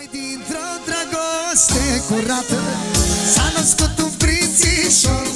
Mai dintr-o dragoste curată S-a născut un prințișor.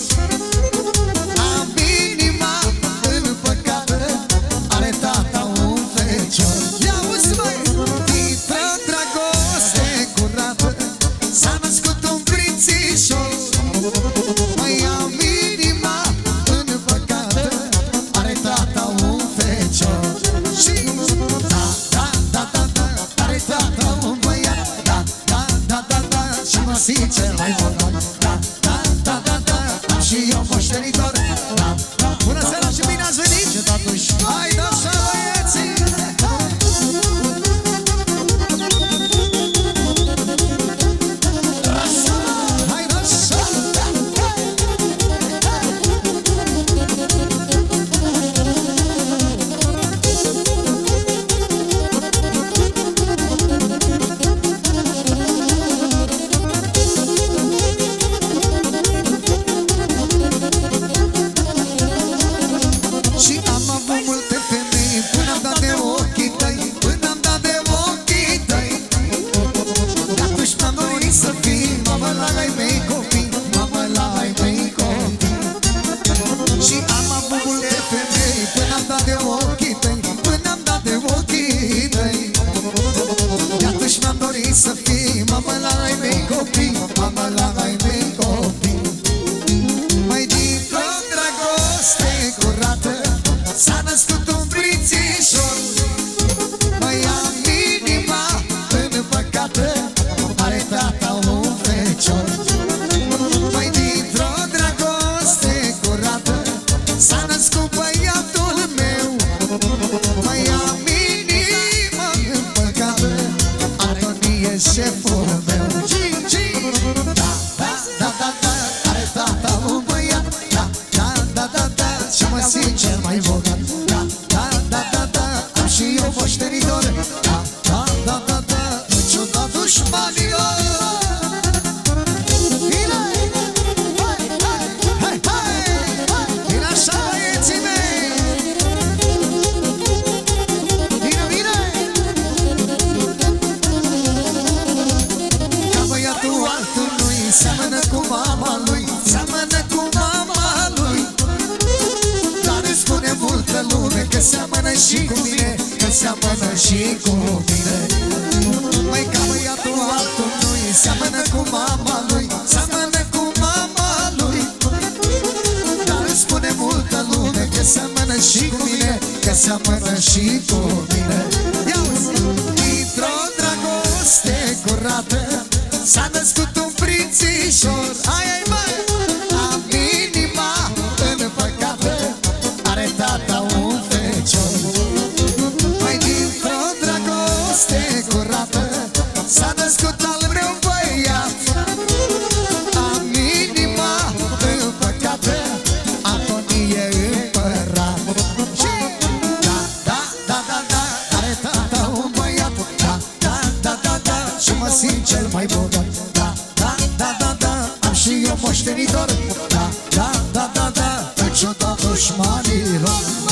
chico. moștenitor Da, da, da, da, da, tăciuta dușmanilor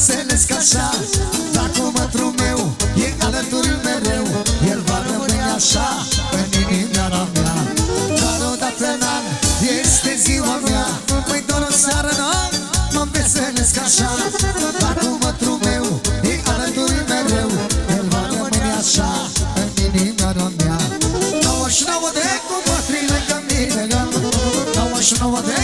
desenesc așa Dacă mătrul meu e alături mereu. El va rămâne așa în inimioara mea. Dar odată în an este ziua mea. Păi doar o seară în an mă desenesc așa. Dacă mătrul meu e alături mereu. El va rămâne așa în inimioara mea. 99 de cu mătrii lângă mine 99 de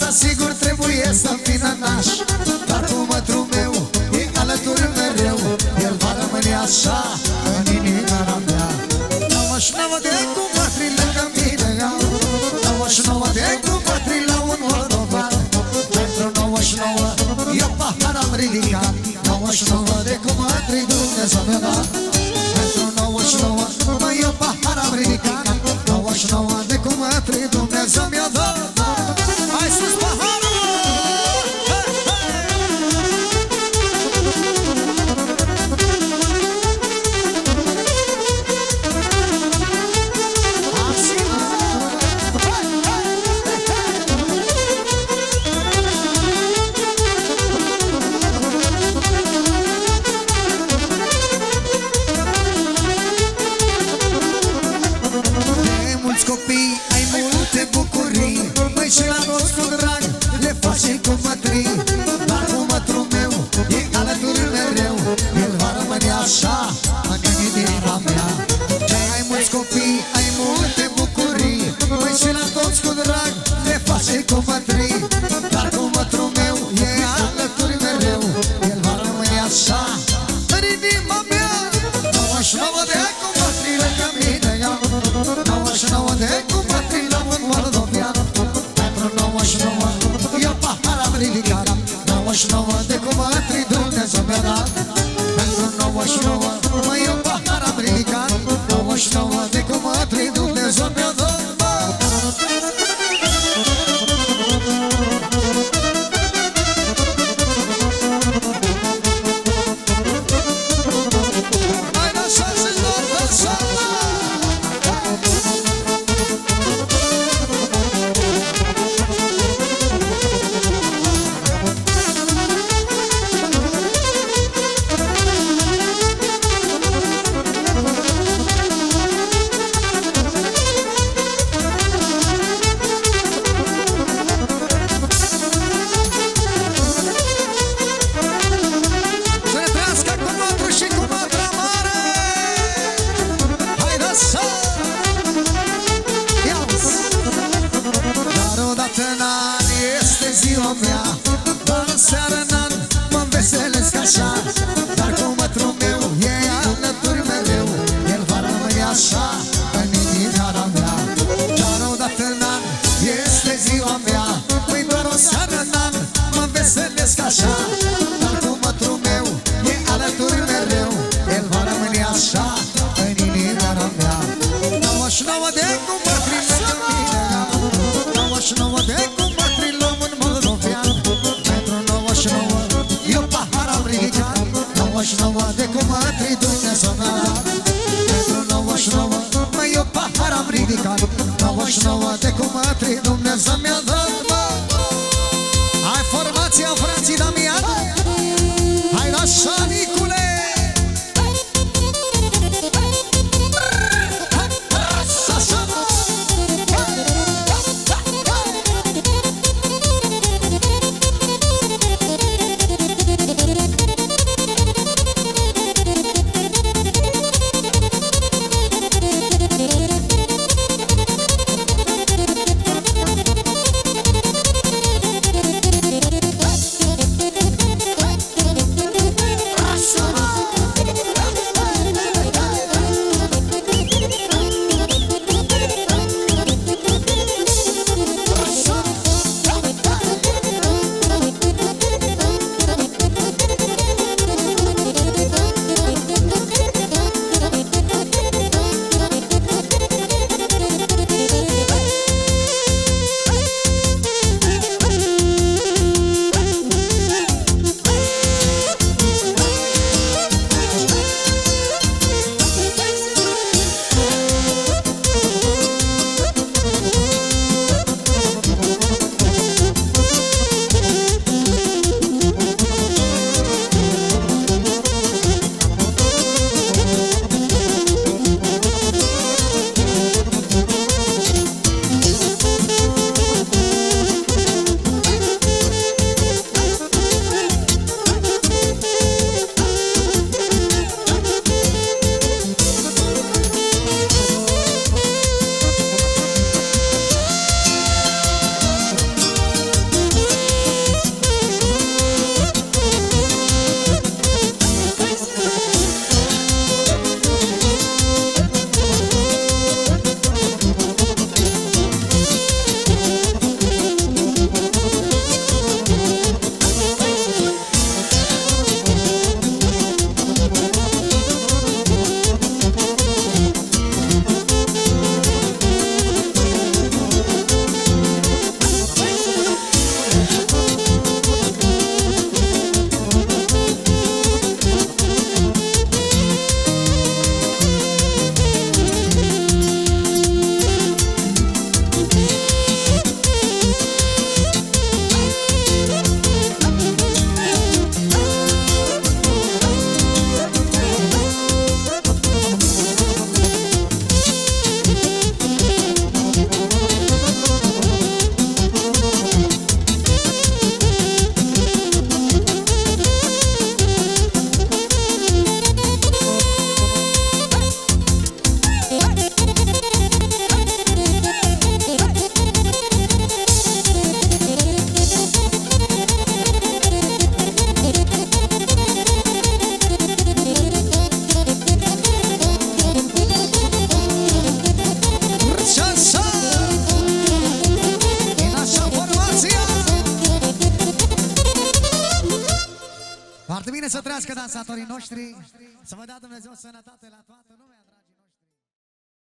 hasta si